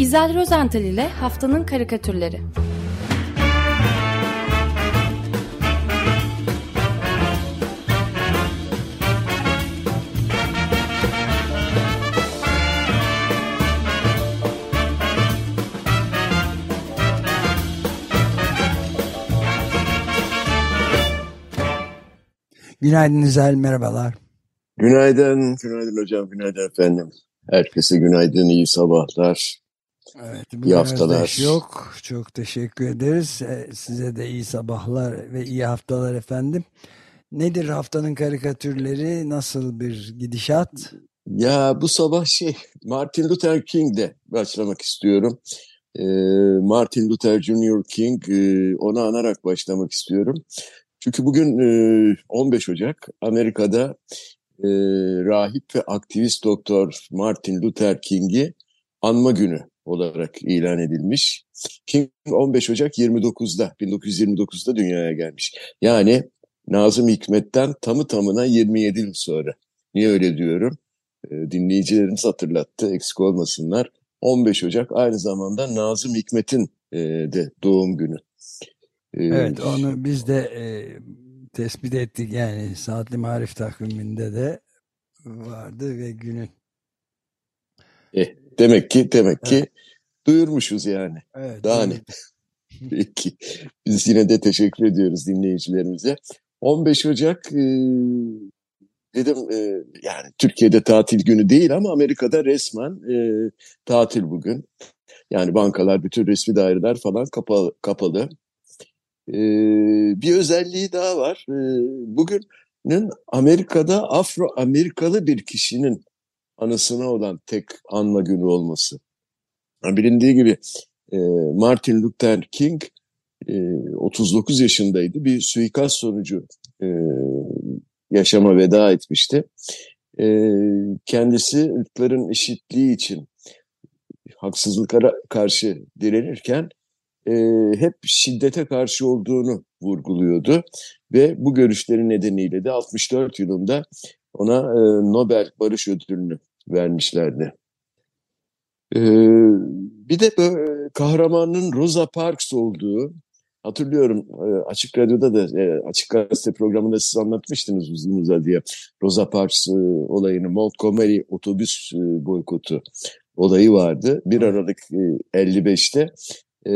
İzel Rozental ile Haftanın Karikatürleri Günaydın İzel, merhabalar. Günaydın, günaydın hocam, günaydın efendim. Herkese günaydın, iyi sabahlar, Evet, iyi haftalar. Yok. Çok teşekkür ederiz. E, Size de iyi sabahlar ve iyi haftalar efendim. Nedir haftanın karikatürleri? Nasıl bir gidişat? Ya bu sabah şey, Martin Luther King'de başlamak istiyorum. Ee, Martin Luther Jr. King, e, onu anarak başlamak istiyorum. Çünkü bugün e, 15 Ocak Amerika'da e, rahip ve aktivist doktor Martin Luther King'i anma günü olarak ilan edilmiş. King 15 Ocak 29'da 1929'da dünyaya gelmiş. Yani Nazım Hikmet'ten tamı tamına 27 yıl sonra. Niye öyle diyorum? E, dinleyicilerimiz hatırlattı eksik olmasınlar. 15 Ocak aynı zamanda Nazım Hikmet'in e, de doğum günü. E, Evet, onu biz de e, tespit ettik. Yani saatli marif takviminde de vardı ve günün. eh, demek ki demek ki duyurmuşuz yani. Evet, Daha ne? Peki. Biz yine de teşekkür ediyoruz dinleyicilerimize. 15 Ocak e, dedim e, yani Türkiye'de tatil günü değil ama Amerika'da resmen e, tatil bugün. Yani bankalar, bütün resmi daireler falan kapalı. kapalı. E, bir özelliği daha var. E, bugünün Amerika'da Afro-Amerikalı bir kişinin anısına olan tek anma günü olması. Ha, Bilindiği gibi e, Martin Luther King e, 39 yaşındaydı. Bir suikast sonucu e, yaşama veda etmişti. E, kendisi ırkların eşitliği için haksızlıklara karşı direnirken e, hep şiddete karşı olduğunu vurguluyordu. Ve bu görüşleri nedeniyle de 64 yılında ona e, Nobel Barış Ödülünü vermişlerdi. Ee, bir de böyle kahramanın Rosa Parks olduğu hatırlıyorum e, Açık Radyo'da da e, Açık Gazete programında siz anlatmıştınız uzun uzadıya Rosa Parks e, olayını Montgomery otobüs boykotu olayı vardı. 1 Aralık e, 55'te e,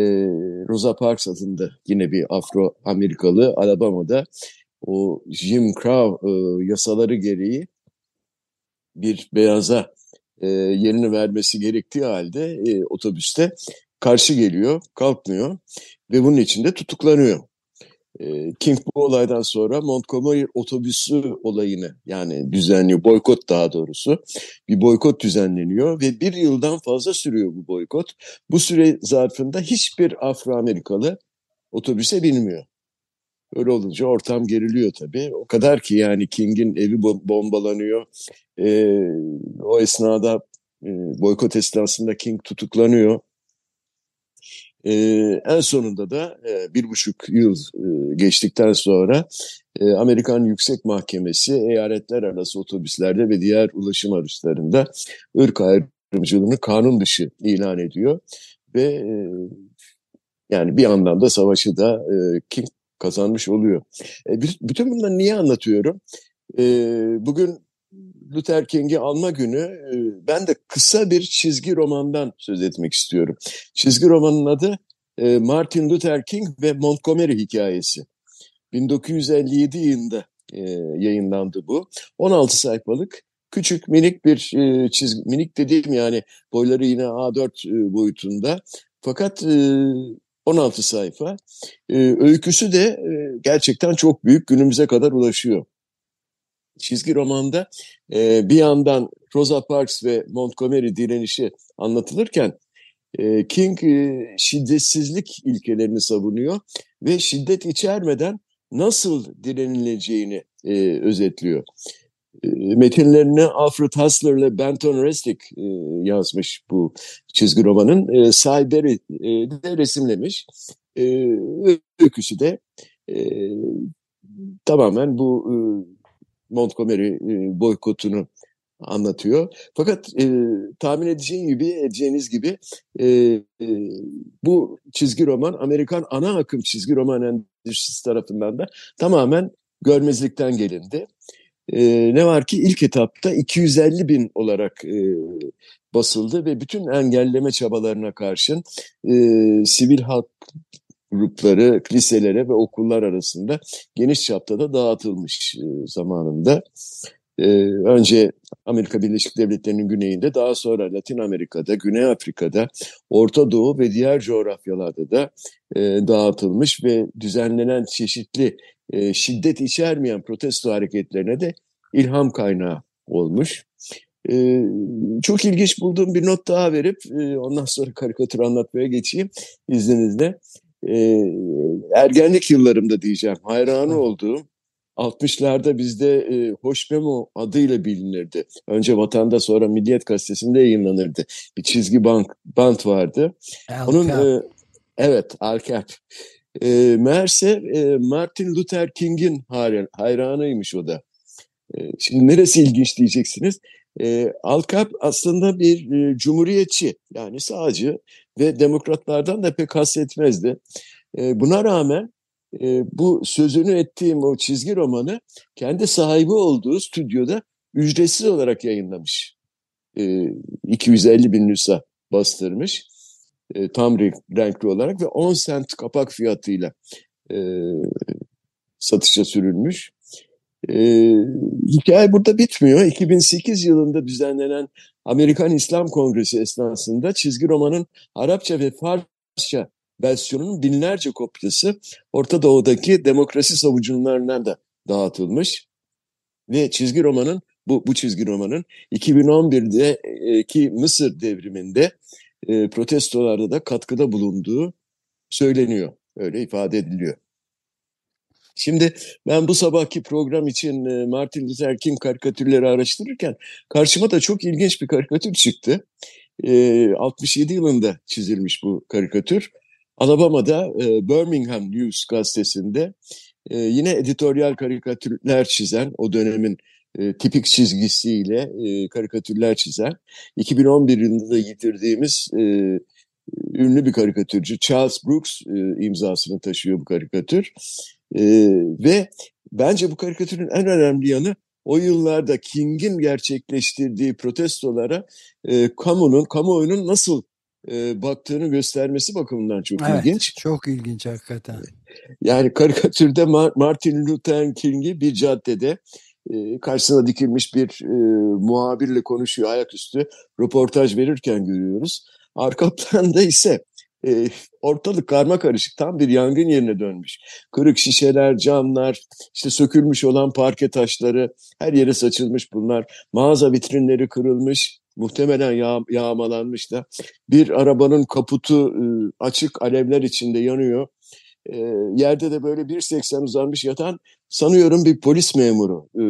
Rosa Parks adında yine bir Afro-Amerikalı Alabama'da o Jim Crow yasaları gereği bir beyaza e, yerini vermesi gerektiği halde e, otobüste karşı geliyor, kalkmıyor ve bunun için de tutuklanıyor. E, King bu olaydan sonra Montgomery otobüsü olayını yani düzenliyor, boykot daha doğrusu bir boykot düzenleniyor ve bir yıldan fazla sürüyor bu boykot. Bu süre zarfında hiçbir Afro-Amerikalı otobüse binmiyor. Öyle olunca ortam geriliyor tabii. O kadar ki yani King'in evi bo- bombalanıyor. Ee, o esnada e, boykot esnasında King tutuklanıyor. Ee, en sonunda da e, bir buçuk yıl e, geçtikten sonra e, Amerikan Yüksek Mahkemesi eyaletler arası otobüslerde ve diğer ulaşım araçlarında ırk ayrımcılığını kanun dışı ilan ediyor. Ve e, yani bir anlamda savaşı da e, King kazanmış oluyor. E, bütün bunları niye anlatıyorum? E, bugün Luther King'i alma günü e, ben de kısa bir çizgi romandan söz etmek istiyorum. Çizgi romanın adı e, Martin Luther King ve Montgomery hikayesi. 1957 yılında e, yayınlandı bu. 16 sayfalık küçük minik bir çizgi, minik dediğim yani boyları yine A4 e, boyutunda. Fakat 16 sayfa. E, öyküsü de e, gerçekten çok büyük günümüze kadar ulaşıyor. Çizgi romanda e, bir yandan Rosa Parks ve Montgomery direnişi anlatılırken e, King e, şiddetsizlik ilkelerini savunuyor ve şiddet içermeden nasıl direnileceğini e, özetliyor. E, metinlerini Alfred Hassler ile Benton Resnick e, yazmış bu çizgi romanın. E, Berry e, de resimlemiş. E, öyküsü de tamamen bu e, Montgomery boykotunu anlatıyor. Fakat e, tahmin edeceğin gibi, edeceğiniz gibi e, e, bu çizgi roman Amerikan ana akım çizgi roman endüstrisi tarafından da tamamen görmezlikten gelindi. Ne var ki ilk etapta 250 bin olarak e, basıldı ve bütün engelleme çabalarına karşın e, sivil halk grupları, liselere ve okullar arasında geniş çapta da dağıtılmış e, zamanında. E, önce Amerika Birleşik Devletleri'nin güneyinde, daha sonra Latin Amerika'da, Güney Afrika'da, Orta Doğu ve diğer coğrafyalarda da e, dağıtılmış ve düzenlenen çeşitli e, şiddet içermeyen protesto hareketlerine de ilham kaynağı olmuş. E, çok ilginç bulduğum bir not daha verip e, ondan sonra karikatür anlatmaya geçeyim izninizle. E, ergenlik yıllarımda diyeceğim hayranı olduğum 60'larda bizde e, Hoş Memo adıyla bilinirdi. Önce Vatan'da sonra Milliyet Gazetesi'nde yayınlanırdı. Bir çizgi bank, bant vardı. Al Onun e, evet Alkap. E, meğerse e, Martin Luther King'in hayranıymış o da. E, şimdi neresi ilginç diyeceksiniz. E, Alkap aslında bir e, cumhuriyetçi yani sağcı ve demokratlardan da pek hasretmezdi. E, buna rağmen e, bu sözünü ettiğim o çizgi romanı kendi sahibi olduğu stüdyoda ücretsiz olarak yayınlamış. E, 250 bin nüsa bastırmış. E, tam renkli olarak ve 10 sent kapak fiyatıyla e, satışa sürülmüş. E, hikaye burada bitmiyor. 2008 yılında düzenlenen Amerikan İslam Kongresi esnasında çizgi romanın Arapça ve Farsça versiyonunun binlerce kopyası Orta Doğu'daki demokrasi savucularından da dağıtılmış. Ve çizgi romanın bu, bu çizgi romanın 2011'deki Mısır devriminde e, protestolarda da katkıda bulunduğu söyleniyor. Öyle ifade ediliyor. Şimdi ben bu sabahki program için e, Martin Luther King karikatürleri araştırırken karşıma da çok ilginç bir karikatür çıktı. E, 67 yılında çizilmiş bu karikatür. Alabama'da e, Birmingham News gazetesinde e, yine editoryal karikatürler çizen o dönemin e, tipik çizgisiyle e, karikatürler çizen 2011 yılında yitirdiğimiz e, ünlü bir karikatürcü Charles Brooks e, imzasını taşıyor bu karikatür. E, ve bence bu karikatürün en önemli yanı o yıllarda King'in gerçekleştirdiği protestolara e, kamunun, kamuoyunun nasıl e, baktığını göstermesi bakımından çok evet, ilginç. Çok ilginç hakikaten. Yani karikatürde Martin Luther King'i bir caddede e, karşısına dikilmiş bir e, muhabirle konuşuyor ayaküstü röportaj verirken görüyoruz. Arka planda ise e, ortalık karma karışık tam bir yangın yerine dönmüş. Kırık şişeler, camlar, işte sökülmüş olan parke taşları her yere saçılmış bunlar. Mağaza vitrinleri kırılmış, muhtemelen yağ, yağmalanmış da. Bir arabanın kaputu e, açık alevler içinde yanıyor. E, yerde de böyle 1.80 uzanmış yatan sanıyorum bir polis memuru e,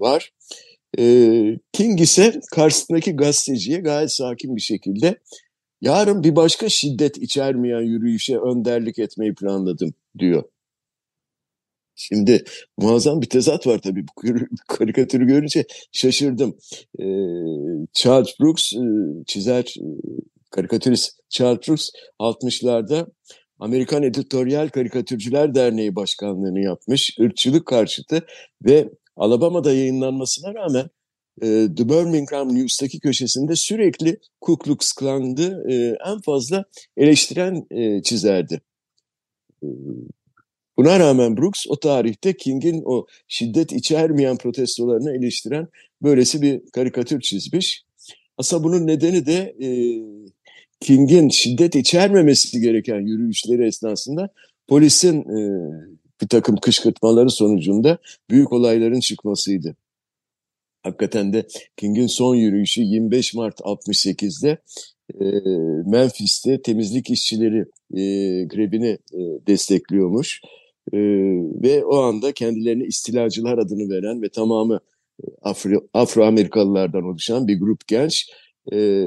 var. E, King ise karşısındaki gazeteciye gayet sakin bir şekilde yarın bir başka şiddet içermeyen yürüyüşe önderlik etmeyi planladım diyor. Şimdi muazzam bir tezat var tabii bu karikatürü görünce şaşırdım. Ee, Charles Brooks e, çizer, e, karikatürist Charles Brooks 60'larda Amerikan Editoryal Karikatürcüler Derneği Başkanlığını yapmış, ırkçılık karşıtı ve Alabama'da yayınlanmasına rağmen e, The Birmingham News'taki köşesinde sürekli Ku Klux Klan'dı e, en fazla eleştiren e, çizerdi. E, Buna rağmen Brooks o tarihte King'in o şiddet içermeyen protestolarını eleştiren böylesi bir karikatür çizmiş. Aslında bunun nedeni de e, King'in şiddet içermemesi gereken yürüyüşleri esnasında polisin e, bir takım kışkırtmaları sonucunda büyük olayların çıkmasıydı. Hakikaten de King'in son yürüyüşü 25 Mart 68'de e, Memphis'te temizlik işçileri e, grevini e, destekliyormuş. E, ve o anda kendilerini istilacılar adını veren ve tamamı Afro, Afro Amerikalılardan oluşan bir grup genç e,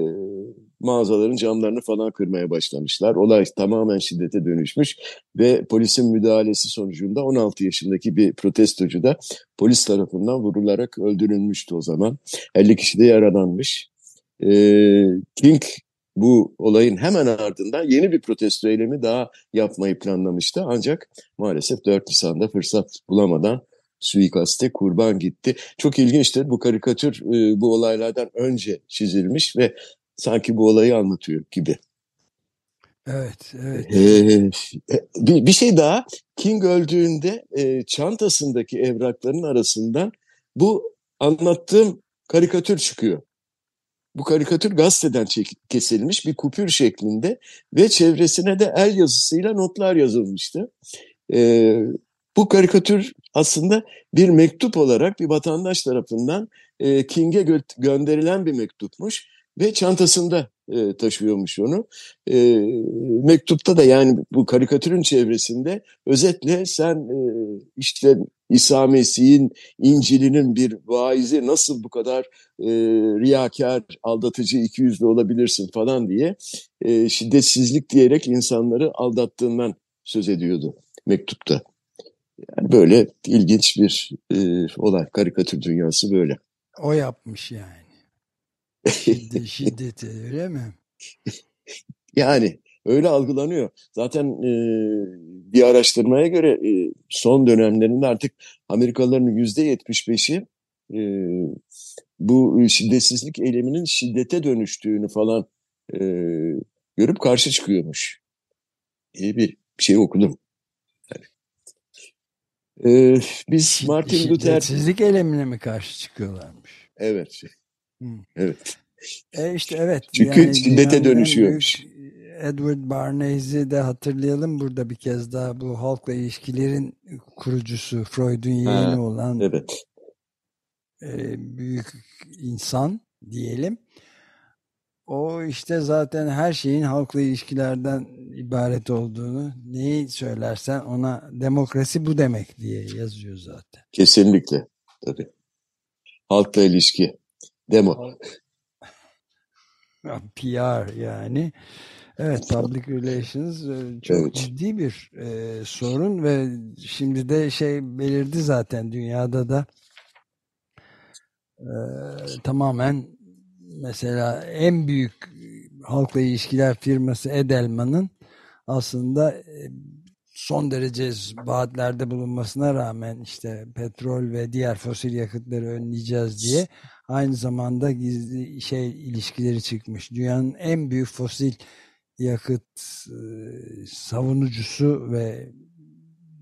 mağazaların camlarını falan kırmaya başlamışlar. Olay tamamen şiddete dönüşmüş ve polisin müdahalesi sonucunda 16 yaşındaki bir protestocu da polis tarafından vurularak öldürülmüştü o zaman. 50 kişi de yaralanmış. Ee, King bu olayın hemen ardından yeni bir protesto eylemi daha yapmayı planlamıştı. Ancak maalesef 4 Nisan'da fırsat bulamadan suikaste kurban gitti. Çok ilginçtir bu karikatür e, bu olaylardan önce çizilmiş ve sanki bu olayı anlatıyor gibi. Evet, evet. Ee, bir, bir şey daha, King öldüğünde e, çantasındaki evrakların arasından bu anlattığım karikatür çıkıyor. Bu karikatür gazeteden kesilmiş bir kupür şeklinde ve çevresine de el yazısıyla notlar yazılmıştı. Ee, bu karikatür aslında bir mektup olarak bir vatandaş tarafından e, King'e gö gönderilen bir mektupmuş ve çantasında e, taşıyormuş onu. E, mektupta da yani bu karikatürün çevresinde özetle sen e, işte İsa Mesih'in İncil'inin bir vaizi nasıl bu kadar e, riyakar, aldatıcı, ikiyüzlü olabilirsin falan diye e, şiddetsizlik diyerek insanları aldattığından söz ediyordu mektupta. Yani böyle ilginç bir e, olay. Karikatür dünyası böyle. O yapmış yani. Şiddet, şiddeti öyle mi? yani öyle algılanıyor. Zaten e, bir araştırmaya göre e, son dönemlerinde artık Amerikalıların yüzde yetmiş beşi e, bu şiddetsizlik eyleminin şiddete dönüştüğünü falan e, görüp karşı çıkıyormuş. İyi bir şey okudum. Ee, biz Martin Luther... Şiddetsizlik eylemine mi karşı çıkıyorlarmış? Evet. Hmm. Evet. E işte evet. Çünkü yani şiddete dönüşüyormuş. Edward Bernays'i de hatırlayalım burada bir kez daha bu halkla ilişkilerin kurucusu Freud'un yeğeni olan evet. e, büyük insan diyelim. O işte zaten her şeyin halkla ilişkilerden ibaret olduğunu neyi söylersen ona demokrasi bu demek diye yazıyor zaten. Kesinlikle. Tabii. Halkla ilişki. Demo. PR yani. Evet, public relations e, çok evet. ciddi bir e, sorun ve şimdi de şey belirdi zaten dünyada da e, tamamen mesela en büyük halkla ilişkiler firması Edelman'ın aslında e, son derece vaatlerde bulunmasına rağmen işte petrol ve diğer fosil yakıtları önleyeceğiz diye aynı zamanda gizli şey ilişkileri çıkmış. Dünyanın en büyük fosil yakıt e, savunucusu ve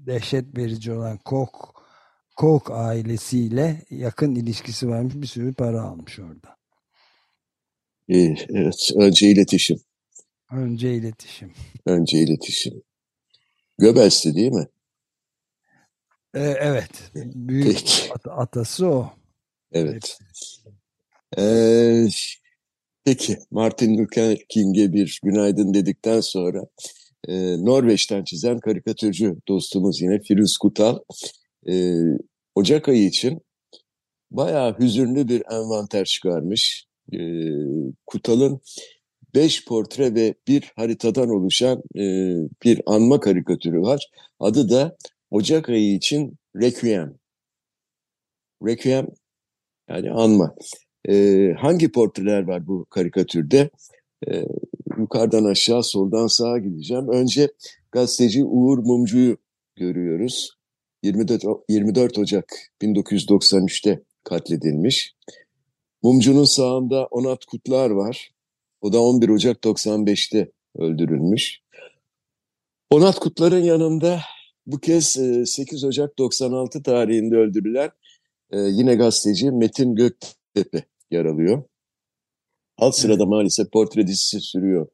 dehşet verici olan Koch Koch ailesiyle yakın ilişkisi varmış bir sürü para almış orada. Evet, önce iletişim. Önce iletişim. Önce iletişim. Göbels'ti değil mi? Ee, evet. Büyük at atası o. Evet. Ee, peki Martin Luther King'e bir günaydın dedikten sonra e, Norveç'ten çizen karikatürcü dostumuz yine Firuz Kutal e, Ocak ayı için bayağı hüzünlü bir envanter çıkarmış. E, Kutal'ın beş portre ve bir haritadan oluşan e, bir anma karikatürü var. Adı da Ocak ayı için Requiem. Requiem yani anma. E, hangi portreler var bu karikatürde? E, yukarıdan aşağı, soldan sağa gideceğim. Önce gazeteci Uğur Mumcu'yu görüyoruz. 24, 24 Ocak 1993'te katledilmiş. Mumcu'nun sağında Onat Kutlar var. O da 11 Ocak 95'te öldürülmüş. Onat Kutlar'ın yanında bu kez 8 Ocak 96 tarihinde öldürülen e, yine gazeteci Metin Göktepe yer alıyor. Alt sırada maalesef portre dizisi sürüyor.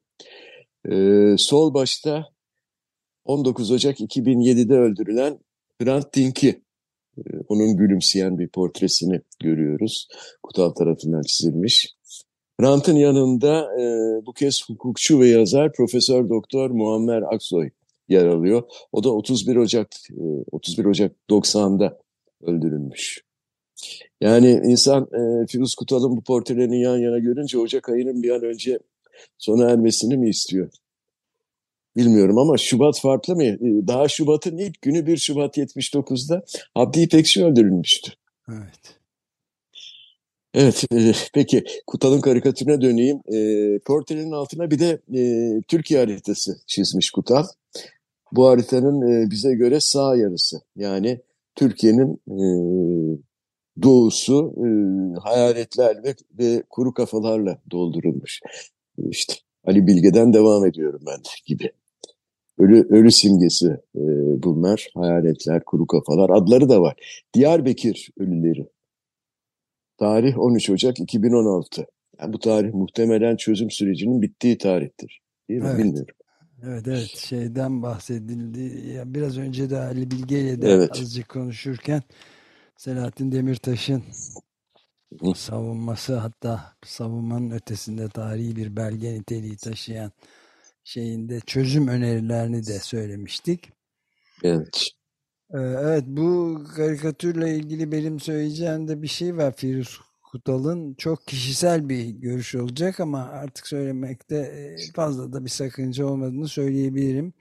Ee, sol başta 19 Ocak 2007'de öldürülen Hrant Dink'i onun gülümseyen bir portresini görüyoruz. Kutal tarafından çizilmiş. Hrant'ın yanında e, bu kez hukukçu ve yazar Profesör Doktor Muammer Aksoy yer alıyor. O da 31 Ocak e, 31 Ocak 90'da öldürülmüş. Yani insan e, Firuz Kutal'ın bu portrelerini yan yana görünce Ocak ayının bir an önce sona ermesini mi istiyor? Bilmiyorum ama Şubat farklı mı? Ee, daha Şubat'ın ilk günü 1 Şubat 79'da Abdi İpekçi öldürülmüştü. Evet. Evet, e, peki Kutal'ın karikatürüne döneyim. E, portrenin altına bir de e, Türkiye haritası çizmiş Kutal. Bu haritanın e, bize göre sağ yarısı. Yani Türkiye'nin e, doğusu e, hayaletler ve, ve kuru kafalarla doldurulmuş. İşte Ali Bilge'den devam ediyorum ben gibi. Ölü, ölü simgesi e, bunlar. Hayaletler, kuru kafalar. Adları da var. Diyarbakır ölüleri. Tarih 13 Ocak 2016. Yani bu tarih muhtemelen çözüm sürecinin bittiği tarihtir. Değil mi? Evet. Bilmiyorum. Evet evet şeyden bahsedildi. Ya biraz önce de Ali Bilge ile de Evet. azıcık konuşurken Selahattin Demirtaş'ın savunması hatta savunmanın ötesinde tarihi bir belge niteliği taşıyan şeyinde çözüm önerilerini de söylemiştik. Evet. Ee, Evet bu karikatürle ilgili benim söyleyeceğim de bir şey var Firuz Kutal'ın çok kişisel bir görüş olacak ama artık söylemekte e, fazla da bir sakınca olmadığını söyleyebilirim.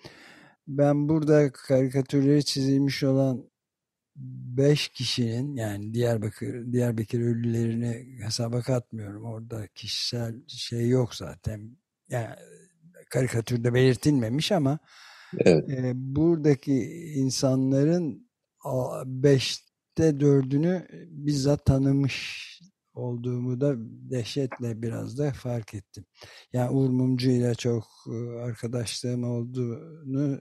Ben burada karikatürleri çizilmiş olan 5 kişinin yani Diyarbakır Diyarbakır ölülerini hesaba katmıyorum. Orada kişisel şey yok zaten. Yani karikatürde belirtilmemiş ama Evet. e, buradaki insanların a- beşte dördünü bizzat tanımış olduğumu da dehşetle biraz da fark ettim. Yani Uğur Mumcu ile çok e, arkadaşlığım olduğunu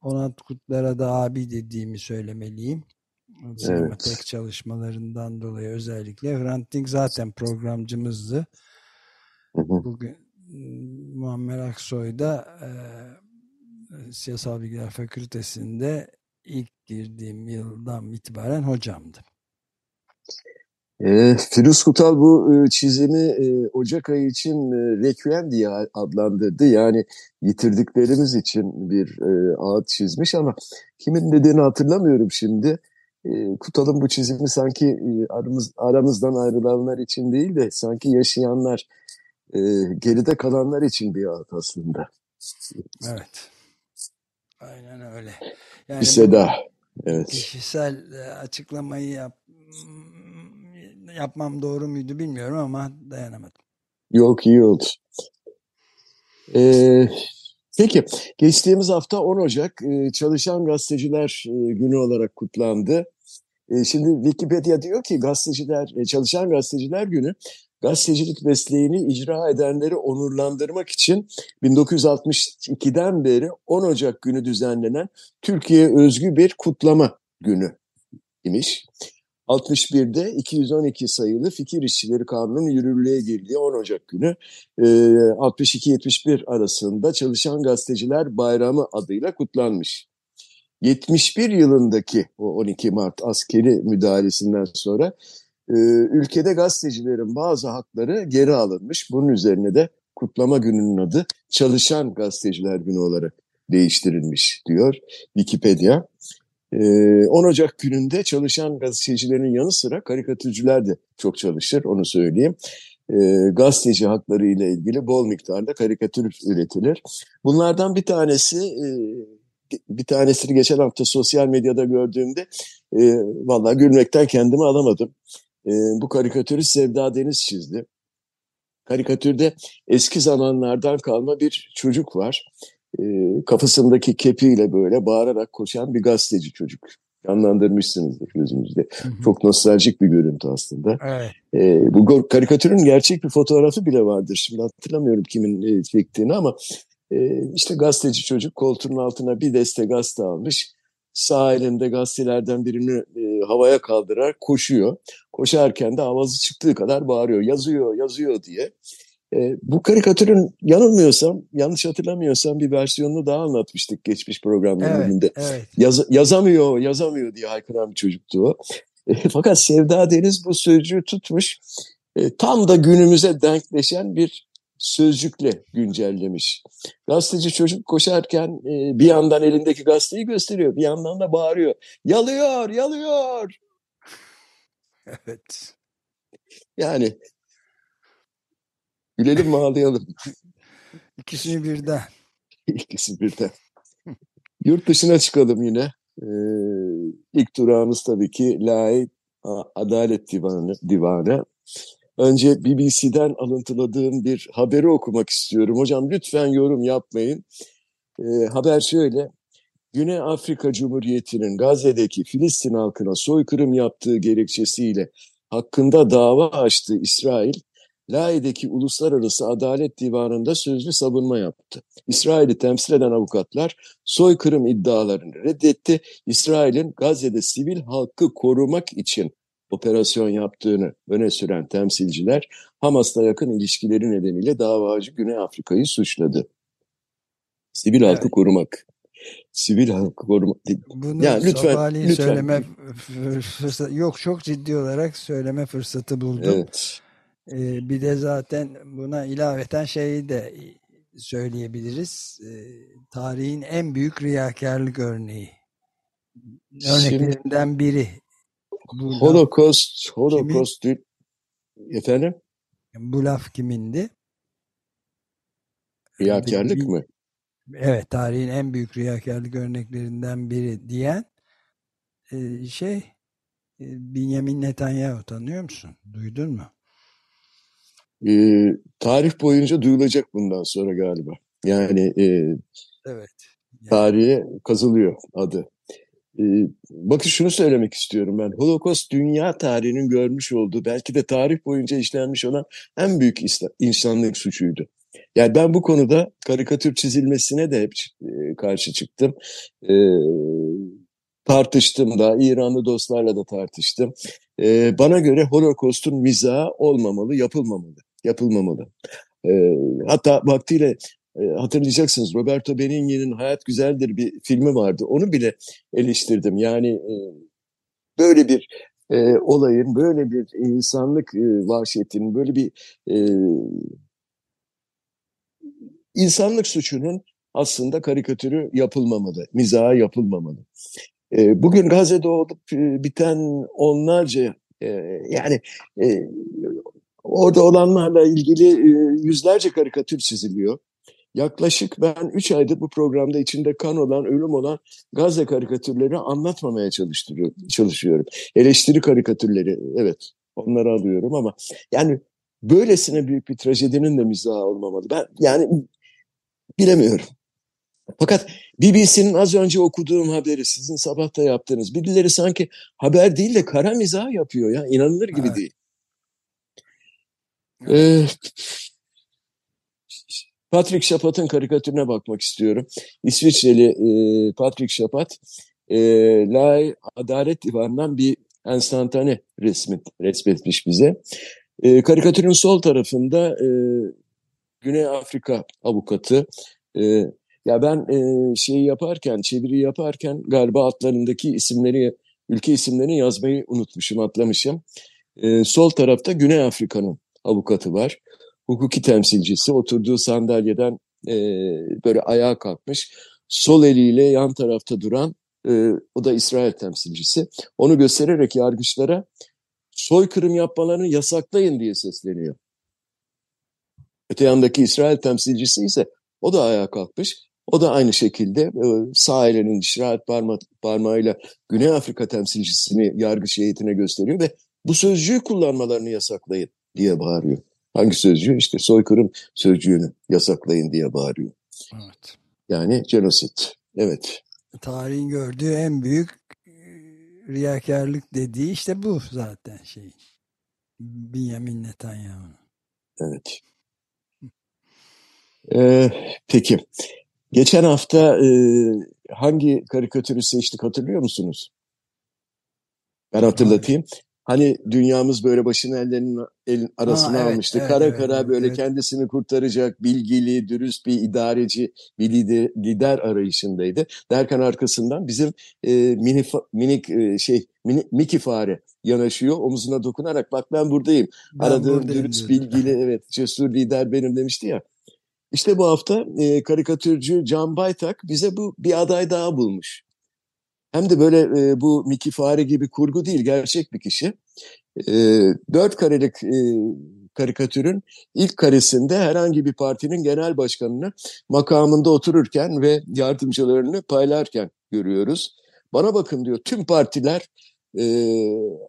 Onat Kutlar'a da abi dediğimi söylemeliyim. Evet. çalışmalarından dolayı özellikle. Hrant Dink zaten programcımızdı. Hı hı. Bugün m, Muammer Aksoy da e, Siyasal Bilgiler Fakültesi'nde ilk girdiğim yıldan itibaren hocamdı. E, Firuz Kutal bu e, çizimi e, Ocak ayı için e, Requiem diye adlandırdı. Yani yitirdiklerimiz için bir e, ağıt çizmiş ama kimin dediğini hatırlamıyorum şimdi. E, Kutal'ın bu çizimi sanki e, aramız, aramızdan ayrılanlar için değil de sanki yaşayanlar, e, geride kalanlar için bir ağıt aslında. Evet. Aynen öyle. Bir Yani bu seda. Evet. kişisel e, açıklamayı yap, yapmam doğru muydu bilmiyorum ama dayanamadım. Yok iyi oldu. Ee, peki geçtiğimiz hafta 10 Ocak e, Çalışan Gazeteciler e, Günü olarak kutlandı. E, şimdi Wikipedia diyor ki gazeteciler, Çalışan Gazeteciler Günü gazetecilik mesleğini icra edenleri onurlandırmak için 1962'den beri 10 Ocak günü düzenlenen Türkiye özgü bir kutlama günü imiş. 61'de 212 sayılı Fikir İşçileri Kanunu'nun yürürlüğe girdiği 10 Ocak günü e, 62-71 arasında Çalışan Gazeteciler Bayramı adıyla kutlanmış. 71 yılındaki o 12 Mart askeri müdahalesinden sonra e, ülkede gazetecilerin bazı hakları geri alınmış. Bunun üzerine de kutlama gününün adı Çalışan Gazeteciler Günü olarak değiştirilmiş diyor Wikipedia. Ee, 10 Ocak gününde çalışan gazetecilerin yanı sıra karikatürcüler de çok çalışır onu söyleyeyim. Ee, gazeteci hakları ile ilgili bol miktarda karikatür üretilir. Bunlardan bir tanesi e, bir tanesini geçen hafta sosyal medyada gördüğümde e, vallahi gülmekten kendimi alamadım. E, bu karikatürü Sevda Deniz çizdi. Karikatürde eski zamanlardan kalma bir çocuk var e, kafasındaki kepiyle böyle bağırarak koşan bir gazeteci çocuk. Canlandırmışsınızdır gözünüzde. Hı hı. Çok nostaljik bir görüntü aslında. Evet. E, bu karikatürün gerçek bir fotoğrafı bile vardır. Şimdi hatırlamıyorum kimin e, çektiğini ama e, işte gazeteci çocuk koltuğunun altına bir deste gazete almış. Sağ elinde gazetelerden birini e, havaya kaldırarak koşuyor. Koşarken de avazı çıktığı kadar bağırıyor. Yazıyor, yazıyor diye. E, bu karikatürün yanılmıyorsam, yanlış hatırlamıyorsam bir versiyonunu daha anlatmıştık geçmiş programların Evet. Evet. Yaz, yazamıyor, yazamıyor diye haykıran bir çocuktu o. E, fakat Sevda Deniz bu sözcüğü tutmuş. e, tam da günümüze denkleşen bir sözcükle güncellemiş. Gazeteci çocuk koşarken e, bir yandan elindeki gazeteyi gösteriyor, bir yandan da bağırıyor. Yalıyor, yalıyor. Evet. Yani gülelim mi ağlayalım? İkisini birden. İkisi birden. Yurt dışına çıkalım yine. Ee, ilk durağımız tabii ki Lai Adalet Divanı. Divanı. Önce BBC'den alıntıladığım bir haberi okumak istiyorum. Hocam lütfen yorum yapmayın. Ee, haber şöyle. Güney Afrika Cumhuriyeti'nin Gazze'deki Filistin halkına soykırım yaptığı gerekçesiyle hakkında dava açtığı İsrail, Lai'deki Uluslararası Adalet Divanı'nda sözlü savunma yaptı. İsrail'i temsil eden avukatlar soykırım iddialarını reddetti. İsrail'in Gazze'de sivil halkı korumak için operasyon yaptığını öne süren temsilciler Hamas'la yakın ilişkileri nedeniyle davacı Güney Afrika'yı suçladı. Sivil evet. halkı korumak. Sivil halkı korumak. Bunu ya, lütfen, lütfen. söyleme yok çok ciddi olarak söyleme fırsatı buldum. Evet. Bir de zaten buna ilaveten şeyi de söyleyebiliriz. Tarihin en büyük riyakarlık örneği. Örneklerinden biri. Burada. Holocaust, Holocaust Kimin? efendim? Bu laf kimindi? Riyakarlık mı? Evet, tarihin en büyük riyakarlık örneklerinden biri diyen şey Benjamin Netanyahu tanıyor musun? Duydun mu? E, tarih boyunca duyulacak bundan sonra galiba. Yani e, evet. Yani. tarihe kazılıyor adı. E, bakın şunu söylemek istiyorum ben. Holocaust dünya tarihinin görmüş olduğu belki de tarih boyunca işlenmiş olan en büyük insanlık suçuydu. Yani ben bu konuda karikatür çizilmesine de hep e, karşı çıktım. E, tartıştım da, İranlı dostlarla da tartıştım. E, bana göre Holocaust'un mizahı olmamalı, yapılmamalı yapılmamalı. E, hatta vaktiyle e, hatırlayacaksınız Roberto Benigni'nin Hayat Güzeldir bir filmi vardı. Onu bile eleştirdim. Yani e, böyle bir e, olayın, böyle bir insanlık e, vahşetinin, böyle bir e, insanlık suçunun aslında karikatürü yapılmamalı, mizaha yapılmamalı. E, bugün Gazze'de olup e, biten onlarca e, yani e, Orada olanlarla ilgili e, yüzlerce karikatür çiziliyor. Yaklaşık ben 3 aydır bu programda içinde kan olan, ölüm olan Gazze karikatürleri anlatmamaya çalışıyorum. Eleştiri karikatürleri, evet onları alıyorum ama yani böylesine büyük bir trajedinin de mizahı olmamalı. Ben yani bilemiyorum. Fakat BBC'nin az önce okuduğum haberi sizin sabahta yaptığınız birileri sanki haber değil de kara mizah yapıyor ya inanılır gibi evet. değil. Ee, Patrick Şapat'ın karikatürüne bakmak istiyorum. İsviçreli e, Patrick Şapat, e, Lay Adalet Divanı'ndan bir enstantane resmi, resmetmiş bize. E, karikatürün sol tarafında e, Güney Afrika avukatı. E, ya ben e, şeyi yaparken, çeviri yaparken galiba atlarındaki isimleri, ülke isimlerini yazmayı unutmuşum, atlamışım. E, sol tarafta Güney Afrika'nın avukatı var. Hukuki temsilcisi oturduğu sandalyeden e, böyle ayağa kalkmış. Sol eliyle yan tarafta duran e, o da İsrail temsilcisi. Onu göstererek yargıçlara soykırım yapmalarını yasaklayın diye sesleniyor. Öte yandaki İsrail temsilcisi ise o da ayağa kalkmış. O da aynı şekilde e, sağ elinin işaret parma, parmağıyla Güney Afrika temsilcisini yargıç heyetine gösteriyor ve bu sözcüğü kullanmalarını yasaklayın diye bağırıyor. Hangi sözcüğü? İşte soykırım sözcüğünü yasaklayın diye bağırıyor. Evet. Yani genosit. Evet. Tarihin gördüğü en büyük e, riyakarlık dediği işte bu zaten şey. Benjamin Netanyahu. Evet. Ee, peki. Geçen hafta e, hangi karikatürü seçtik hatırlıyor musunuz? Ben hatırlatayım. Hani dünyamız böyle başını ellerinin elin arasına ha, evet, almıştı. Evet, kara evet, kara böyle evet. kendisini kurtaracak bilgili, dürüst bir idareci, bir lider, lider arayışındaydı. Derken arkasından bizim e, mini, minik e, şey mini, Mickey fare yanaşıyor. Omuzuna dokunarak bak ben buradayım. Ben Aradığım buradayım dürüst, diyordu. bilgili, evet cesur lider benim demişti ya. İşte bu hafta e, karikatürcü Can Baytak bize bu bir aday daha bulmuş. Hem de böyle e, bu Mickey Fare gibi kurgu değil, gerçek bir kişi. E, dört karelik e, karikatürün ilk karesinde herhangi bir partinin genel başkanını makamında otururken ve yardımcılarını paylarken görüyoruz. Bana bakın diyor tüm partiler e,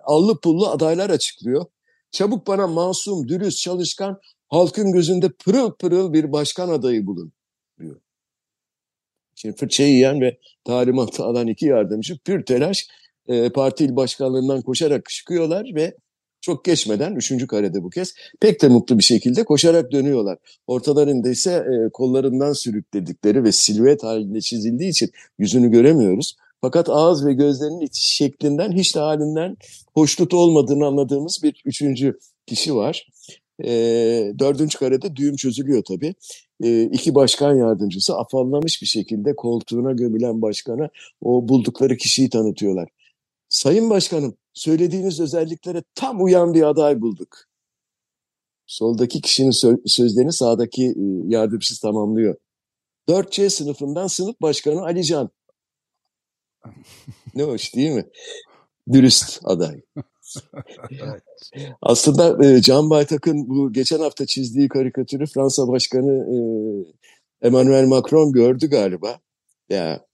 allı pullu adaylar açıklıyor. Çabuk bana masum, dürüst, çalışkan, halkın gözünde pırıl pırıl bir başkan adayı bulun diyor. Şimdi fırçayı yiyen ve talimatı alan iki yardımcı pür telaş e, parti il başkanlığından koşarak çıkıyorlar ve çok geçmeden üçüncü karede bu kez pek de mutlu bir şekilde koşarak dönüyorlar. Ortalarında ise e, kollarından sürükledikleri ve silüet halinde çizildiği için yüzünü göremiyoruz. Fakat ağız ve gözlerinin itiş şeklinden hiç de halinden hoşnut olmadığını anladığımız bir üçüncü kişi var. E, dördüncü karede düğüm çözülüyor tabii. E, iki başkan yardımcısı afallamış bir şekilde koltuğuna gömülen başkana o buldukları kişiyi tanıtıyorlar. Sayın Başkanım, söylediğiniz özelliklere tam uyan bir aday bulduk. Soldaki kişinin sö- sözlerini sağdaki e, yardımcısı tamamlıyor. 4C sınıfından sınıf başkanı Alican. ne hoş değil mi? Dürüst aday. Aslında e, Can Baytak'ın bu geçen hafta çizdiği karikatürü Fransa Başkanı e, Emmanuel Macron gördü galiba. Ya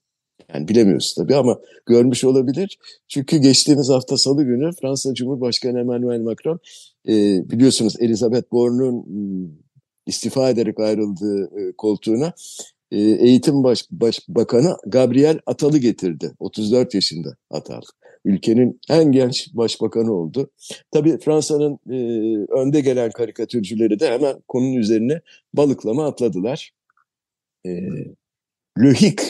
yani bilemiyoruz tabii ama görmüş olabilir. Çünkü geçtiğimiz hafta salı günü Fransa Cumhurbaşkanı Emmanuel Macron e, biliyorsunuz Elizabeth Borne'un istifa ederek ayrıldığı e, koltuğuna e, Eğitim Baş, Başbakanı Gabriel Atal'ı getirdi. 34 yaşında Atal. Ülkenin en genç başbakanı oldu. Tabii Fransa'nın e, önde gelen karikatürcüleri de hemen konunun üzerine balıklama atladılar. E, Le Hic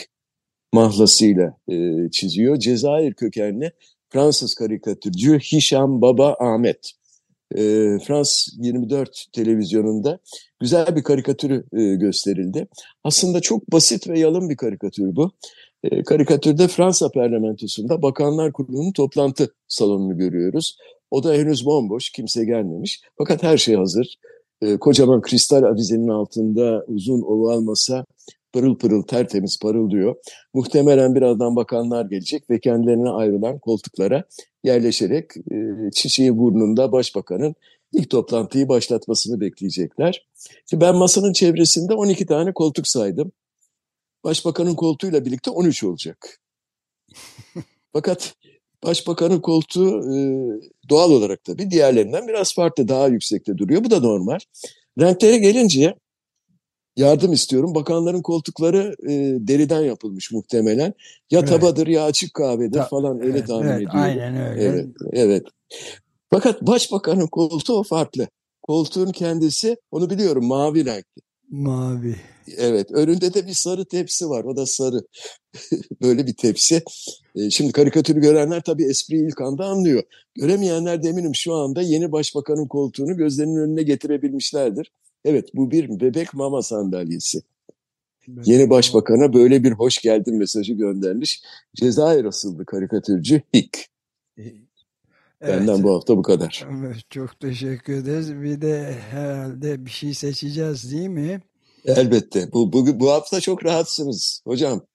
mahlasıyla e, çiziyor. Cezayir kökenli Fransız karikatürcü Hişam Baba Ahmet. E, Frans 24 televizyonunda güzel bir karikatürü e, gösterildi. Aslında çok basit ve yalın bir karikatür bu. E, karikatürde Fransa parlamentosunda Bakanlar Kurulu'nun toplantı salonunu görüyoruz. O da henüz bomboş, kimse gelmemiş. Fakat her şey hazır. E, kocaman kristal avizenin altında uzun oval masa, pırıl pırıl tertemiz parıldıyor. Muhtemelen birazdan bakanlar gelecek ve kendilerine ayrılan koltuklara yerleşerek e, çiçeği burnunda başbakanın ilk toplantıyı başlatmasını bekleyecekler. Şimdi ben masanın çevresinde 12 tane koltuk saydım. Başbakanın koltuğuyla birlikte 13 olacak. Fakat başbakanın koltuğu e, doğal olarak tabii diğerlerinden biraz farklı, daha yüksekte duruyor. Bu da normal. Renklere gelince yardım istiyorum. Bakanların koltukları e, deriden yapılmış muhtemelen. Ya evet. tabadır ya açık kahvedir Ta falan öyle evet, tahmin evet, ediyorum. Aynen öyle. Evet, evet. Fakat başbakanın koltuğu farklı. Koltuğun kendisi onu biliyorum mavi renkli. Mavi. Evet önünde de bir sarı tepsi var o da sarı. Böyle bir tepsi. E, şimdi karikatürü görenler tabii espriyi ilk anda anlıyor. Göremeyenler de eminim şu anda yeni başbakanın koltuğunu gözlerinin önüne getirebilmişlerdir. Evet bu bir bebek mama sandalyesi. Yeni başbakana böyle bir hoş geldin mesajı göndermiş. Cezayir asıllı karikatürcü Hik. Evet. Benden bu hafta bu kadar. Çok teşekkür ederiz. Bir de herhalde bir şey seçeceğiz değil mi? Elbette. Bu, bu, bu hafta çok rahatsınız hocam.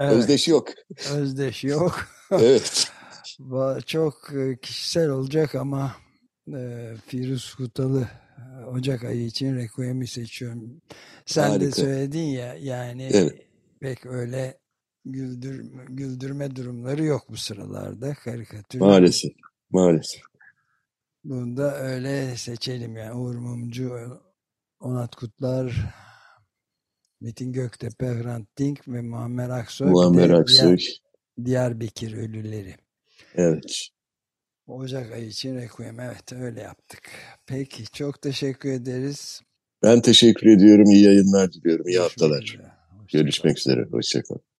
Evet. Özdeş yok. Özdeş yok. evet. çok e, kişisel olacak ama e, Firuz Kutalı Ocak ayı için Requiem'i seçiyorum. Sen Harika. de söyledin ya yani evet. pek öyle güldür, güldürme durumları yok bu sıralarda karikatür. Maalesef. Maalesef. Bunu da öyle seçelim yani Uğur Mumcu, Onat Kutlar, Metin Göktepe, Hrant Dink ve Muammer Aksoy. Muammer Aksoy. Diğer, Diyarbakır ölüleri. Evet. Ocak ayı için Requiem. Evet öyle yaptık. Peki çok teşekkür ederiz. Ben teşekkür ediyorum. İyi yayınlar diliyorum. İyi Görüşmek haftalar. Üzere. Görüşmek üzere. Hoşçakalın.